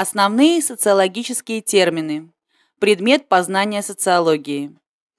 Основные социологические термины. Предмет познания социологии.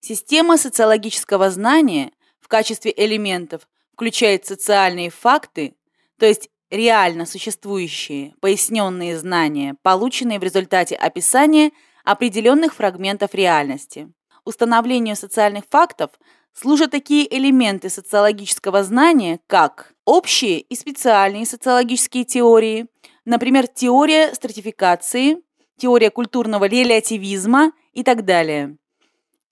Система социологического знания в качестве элементов включает социальные факты, то есть реально существующие, поясненные знания, полученные в результате описания определенных фрагментов реальности. Установлению социальных фактов служат такие элементы социологического знания, как общие и специальные социологические теории, например, теория стратификации, теория культурного релятивизма и так далее.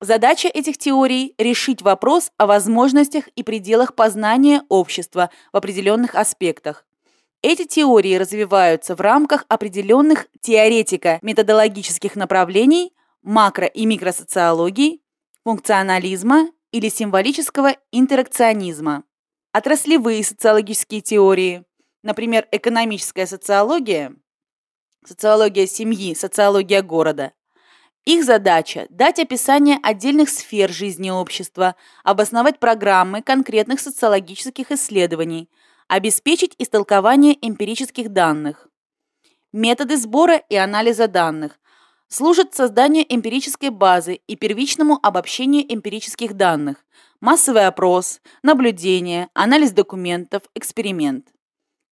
Задача этих теорий – решить вопрос о возможностях и пределах познания общества в определенных аспектах. Эти теории развиваются в рамках определенных теоретико-методологических направлений макро- и микросоциологии, функционализма или символического интеракционизма. Отраслевые социологические теории, например, экономическая социология, социология семьи, социология города. Их задача – дать описание отдельных сфер жизни общества, обосновать программы конкретных социологических исследований, обеспечить истолкование эмпирических данных. Методы сбора и анализа данных служат созданию эмпирической базы и первичному обобщению эмпирических данных, массовый опрос, наблюдение, анализ документов, эксперимент.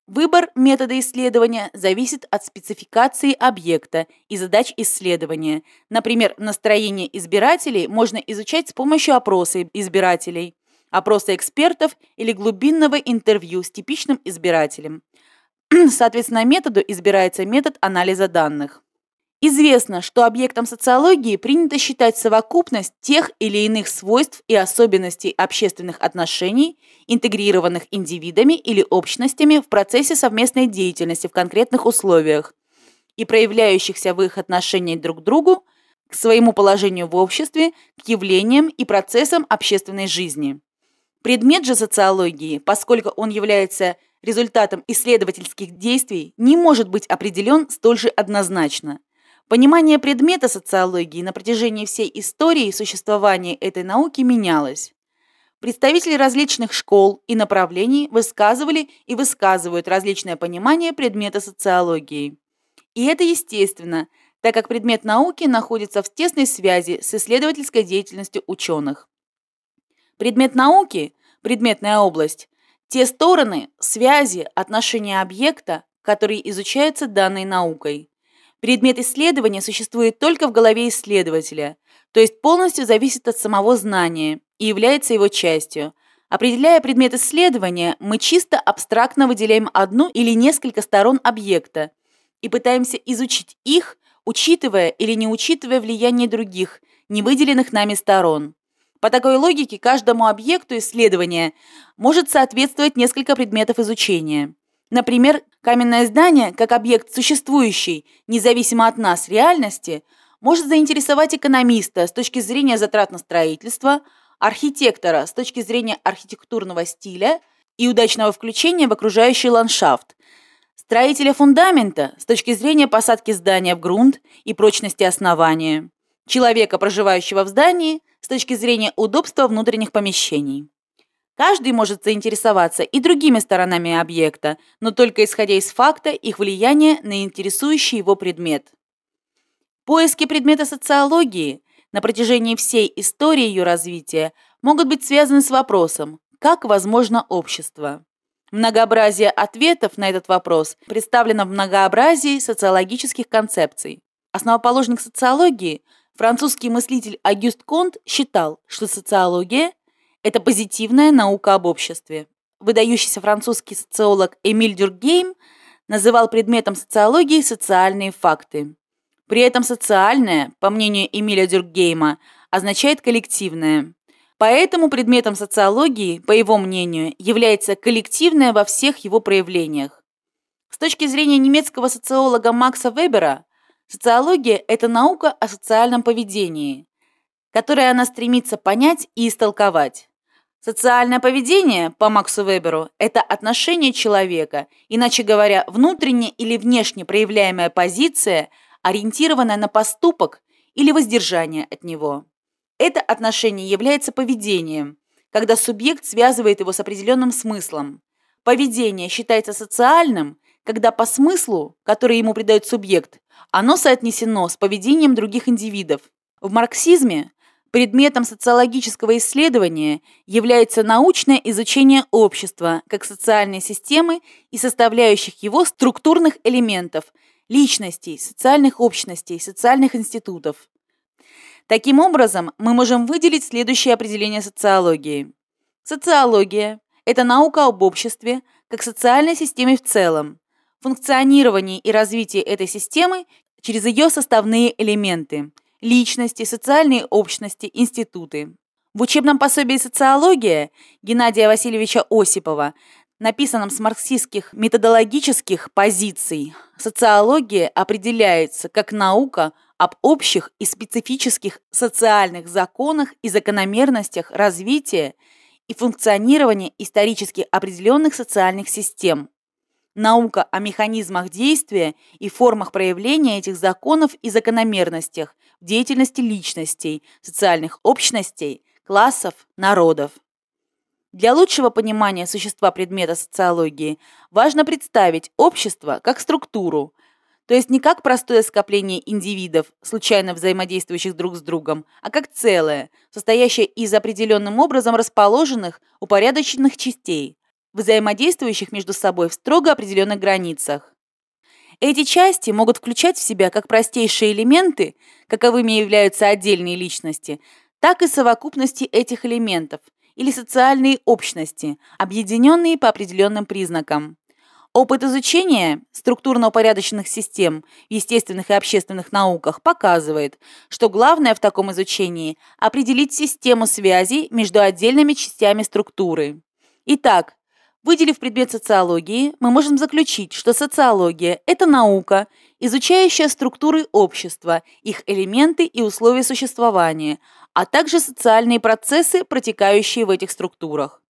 Выбор метода исследования зависит от спецификации объекта и задач исследования. Например, настроение избирателей можно изучать с помощью опроса избирателей, опроса экспертов или глубинного интервью с типичным избирателем. Соответственно, методу избирается метод анализа данных. Известно, что объектом социологии принято считать совокупность тех или иных свойств и особенностей общественных отношений, интегрированных индивидами или общностями в процессе совместной деятельности в конкретных условиях и проявляющихся в их отношении друг к другу, к своему положению в обществе, к явлениям и процессам общественной жизни. Предмет же социологии, поскольку он является результатом исследовательских действий, не может быть определен столь же однозначно – Понимание предмета социологии на протяжении всей истории существования этой науки менялось. Представители различных школ и направлений высказывали и высказывают различное понимание предмета социологии. И это естественно, так как предмет науки находится в тесной связи с исследовательской деятельностью ученых. Предмет науки, предметная область, те стороны, связи, отношения объекта, которые изучаются данной наукой. Предмет исследования существует только в голове исследователя, то есть полностью зависит от самого знания и является его частью. Определяя предмет исследования, мы чисто абстрактно выделяем одну или несколько сторон объекта и пытаемся изучить их, учитывая или не учитывая влияние других, не выделенных нами сторон. По такой логике каждому объекту исследования может соответствовать несколько предметов изучения. Например, каменное здание, как объект существующий, независимо от нас, реальности, может заинтересовать экономиста с точки зрения затрат на строительство, архитектора с точки зрения архитектурного стиля и удачного включения в окружающий ландшафт, строителя фундамента с точки зрения посадки здания в грунт и прочности основания, человека, проживающего в здании, с точки зрения удобства внутренних помещений. Каждый может заинтересоваться и другими сторонами объекта, но только исходя из факта их влияния на интересующий его предмет. Поиски предмета социологии на протяжении всей истории ее развития могут быть связаны с вопросом «Как возможно общество?». Многообразие ответов на этот вопрос представлено в многообразии социологических концепций. Основоположник социологии, французский мыслитель Агюст Конт, считал, что социология это позитивная наука об обществе. Выдающийся французский социолог Эмиль Дюргейм называл предметом социологии социальные факты. При этом социальное, по мнению Эмиля Дюргейма, означает коллективное. Поэтому предметом социологии, по его мнению, является коллективное во всех его проявлениях. С точки зрения немецкого социолога Макса Вебера, социология – это наука о социальном поведении, которое она стремится понять и истолковать. Социальное поведение, по Максу Веберу, это отношение человека, иначе говоря, внутренне или внешне проявляемая позиция, ориентированная на поступок или воздержание от него. Это отношение является поведением, когда субъект связывает его с определенным смыслом. Поведение считается социальным, когда по смыслу, который ему придает субъект, оно соотнесено с поведением других индивидов. В марксизме предметом социологического исследования является научное изучение общества как социальной системы и составляющих его структурных элементов – личностей, социальных общностей, социальных институтов. Таким образом, мы можем выделить следующее определение социологии. Социология – это наука об обществе, как социальной системе в целом, функционировании и развитии этой системы через ее составные элементы – личности, социальные общности, институты. В учебном пособии «Социология» Геннадия Васильевича Осипова, написанном с марксистских методологических позиций, социология определяется как наука об общих и специфических социальных законах и закономерностях развития и функционирования исторически определенных социальных систем. Наука о механизмах действия и формах проявления этих законов и закономерностях в деятельности личностей, социальных общностей, классов, народов. Для лучшего понимания существа предмета социологии важно представить общество как структуру, то есть не как простое скопление индивидов, случайно взаимодействующих друг с другом, а как целое, состоящее из определенным образом расположенных, упорядоченных частей, взаимодействующих между собой в строго определенных границах. Эти части могут включать в себя как простейшие элементы, каковыми являются отдельные личности, так и совокупности этих элементов или социальные общности, объединенные по определенным признакам. Опыт изучения структурно-упорядоченных систем в естественных и общественных науках показывает, что главное в таком изучении – определить систему связей между отдельными частями структуры. Итак, выделив предмет социологии, мы можем заключить, что социология – это наука, изучающая структуры общества, их элементы и условия существования, а также социальные процессы, протекающие в этих структурах.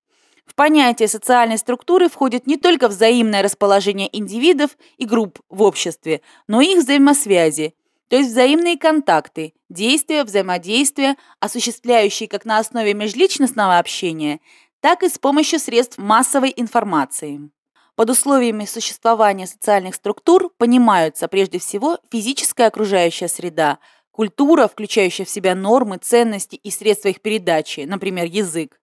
В понятие социальной структуры входит не только взаимное расположение индивидов и групп в обществе, но и их взаимосвязи, то есть взаимные контакты, действия, взаимодействия, осуществляющие как на основе межличностного общения, так и с помощью средств массовой информации. Под условиями существования социальных структур понимаются прежде всего физическая окружающая среда, культура, включающая в себя нормы, ценности и средства их передачи, например, язык,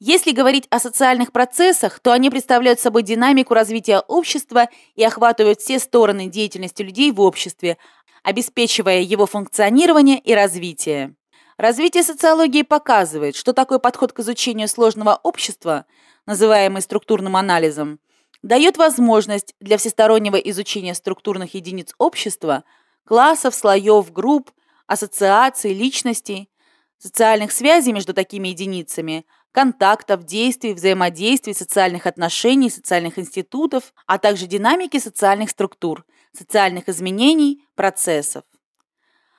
если говорить о социальных процессах, то они представляют собой динамику развития общества и охватывают все стороны деятельности людей в обществе, обеспечивая его функционирование и развитие. Развитие социологии показывает, что такой подход к изучению сложного общества, называемый структурным анализом, дает возможность для всестороннего изучения структурных единиц общества, классов, слоев, групп, ассоциаций, личностей, социальных связей между такими единицами, контактов, действий, взаимодействий, социальных отношений, социальных институтов, а также динамики социальных структур, социальных изменений, процессов.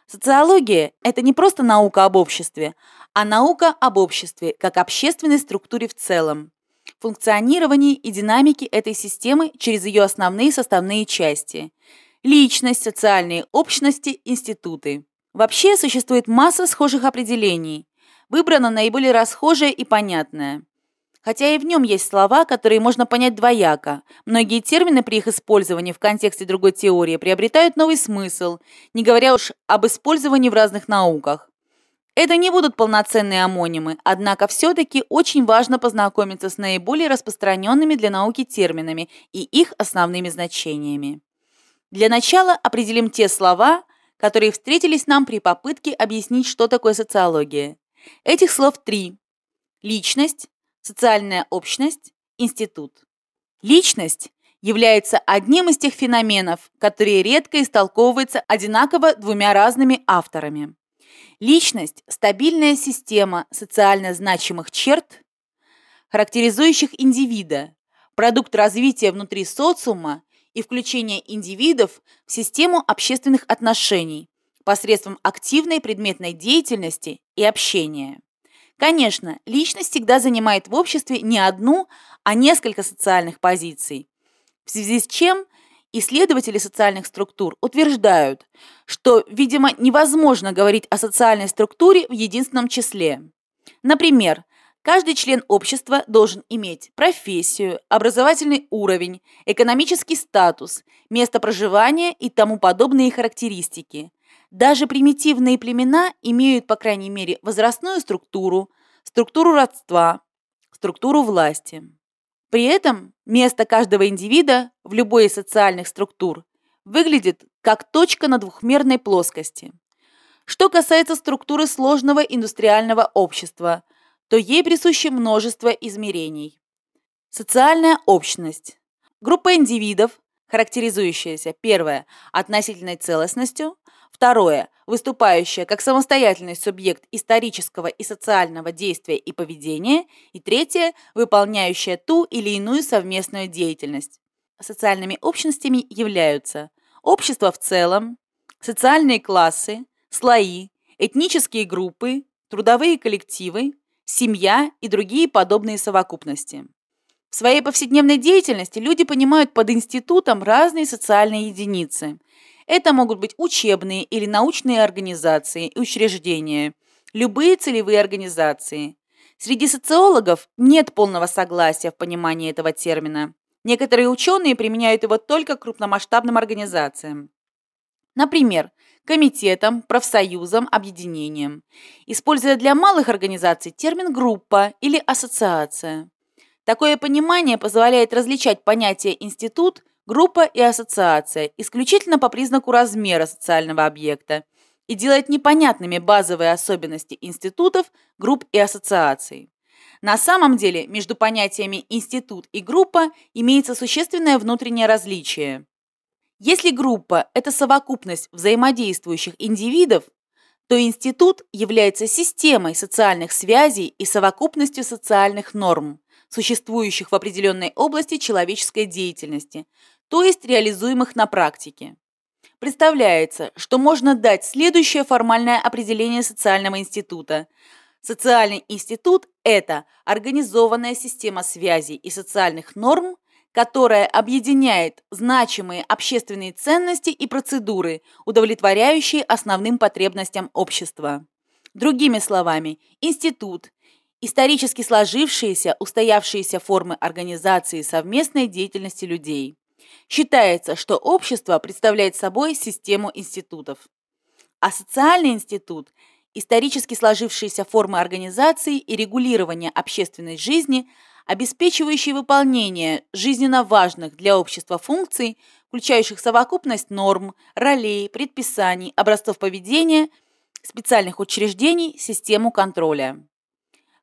Социология – это не просто наука об обществе, а наука об обществе как общественной структуре в целом, функционировании и динамике этой системы через ее основные составные части – личность, социальные общности, институты. Вообще существует масса схожих определений, выбрано наиболее расхожее и понятное. Хотя и в нем есть слова, которые можно понять двояко. Многие термины при их использовании в контексте другой теории приобретают новый смысл, не говоря уж об использовании в разных науках. Это не будут полноценные амонимы, однако все-таки очень важно познакомиться с наиболее распространенными для науки терминами и их основными значениями. Для начала определим те слова, которые встретились нам при попытке объяснить, что такое социология. Этих слов три. Личность, социальная общность, институт. Личность является одним из тех феноменов, которые редко истолковываются одинаково двумя разными авторами. Личность – стабильная система социально значимых черт, характеризующих индивида, продукт развития внутри социума и включения индивидов в систему общественных отношений, посредством активной предметной деятельности и общения. Конечно, личность всегда занимает в обществе не одну, а несколько социальных позиций, в связи с чем исследователи социальных структур утверждают, что, видимо, невозможно говорить о социальной структуре в единственном числе. Например, Каждый член общества должен иметь профессию, образовательный уровень, экономический статус, место проживания и тому подобные характеристики. Даже примитивные племена имеют, по крайней мере, возрастную структуру, структуру родства, структуру власти. При этом место каждого индивида в любой из социальных структур выглядит как точка на двухмерной плоскости. Что касается структуры сложного индустриального общества – то ей присуще множество измерений. Социальная общность. Группа индивидов, характеризующаяся, первое, относительной целостностью, второе, выступающая как самостоятельный субъект исторического и социального действия и поведения, и третье, выполняющая ту или иную совместную деятельность. Социальными общностями являются общество в целом, социальные классы, слои, этнические группы, трудовые коллективы, семья и другие подобные совокупности. В своей повседневной деятельности люди понимают под институтом разные социальные единицы. Это могут быть учебные или научные организации и учреждения, любые целевые организации. Среди социологов нет полного согласия в понимании этого термина. Некоторые ученые применяют его только к крупномасштабным организациям. Например, комитетом, профсоюзом, объединением, используя для малых организаций термин «группа» или «ассоциация». Такое понимание позволяет различать понятия «институт», «группа» и «ассоциация» исключительно по признаку размера социального объекта и делает непонятными базовые особенности институтов, групп и ассоциаций. На самом деле между понятиями «институт» и «группа» имеется существенное внутреннее различие. Если группа – это совокупность взаимодействующих индивидов, то институт является системой социальных связей и совокупностью социальных норм, существующих в определенной области человеческой деятельности, то есть реализуемых на практике. Представляется, что можно дать следующее формальное определение социального института. Социальный институт – это организованная система связей и социальных норм, которая объединяет значимые общественные ценности и процедуры, удовлетворяющие основным потребностям общества. Другими словами, институт – исторически сложившиеся, устоявшиеся формы организации совместной деятельности людей. Считается, что общество представляет собой систему институтов. А социальный институт – исторически сложившиеся формы организации и регулирования общественной жизни – обеспечивающий выполнение жизненно важных для общества функций, включающих совокупность норм, ролей, предписаний, образцов поведения, специальных учреждений, систему контроля.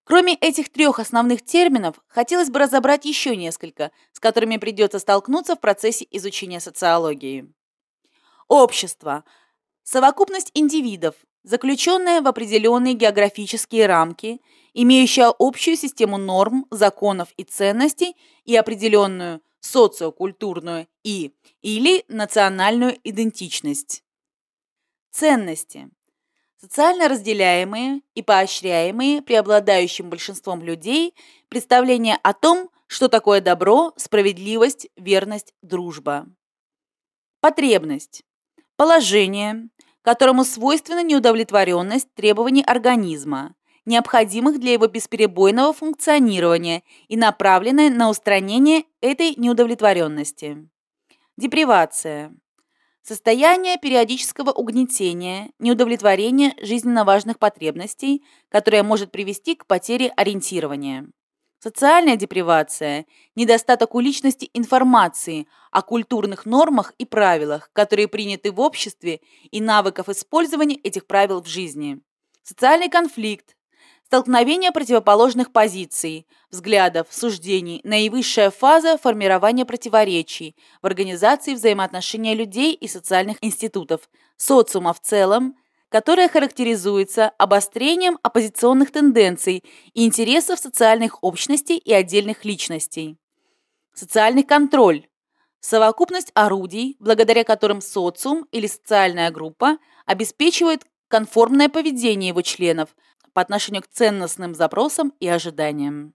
Кроме этих трех основных терминов, хотелось бы разобрать еще несколько, с которыми придется столкнуться в процессе изучения социологии. Общество – совокупность индивидов, заключенная в определенные географические рамки – имеющая общую систему норм, законов и ценностей и определенную социокультурную и или национальную идентичность. Ценности. Социально разделяемые и поощряемые преобладающим большинством людей представления о том, что такое добро, справедливость, верность, дружба. Потребность. Положение, которому свойственна неудовлетворенность требований организма, необходимых для его бесперебойного функционирования и направленной на устранение этой неудовлетворенности. Депривация. Состояние периодического угнетения, неудовлетворения жизненно важных потребностей, которое может привести к потере ориентирования. Социальная депривация – недостаток у личности информации о культурных нормах и правилах, которые приняты в обществе, и навыков использования этих правил в жизни. Социальный конфликт Столкновение противоположных позиций, взглядов, суждений – наивысшая фаза формирования противоречий в организации взаимоотношения людей и социальных институтов, социума в целом, которая характеризуется обострением оппозиционных тенденций и интересов социальных общностей и отдельных личностей. Социальный контроль – совокупность орудий, благодаря которым социум или социальная группа обеспечивает конформное поведение его членов – по отношению к ценностным запросам и ожиданиям.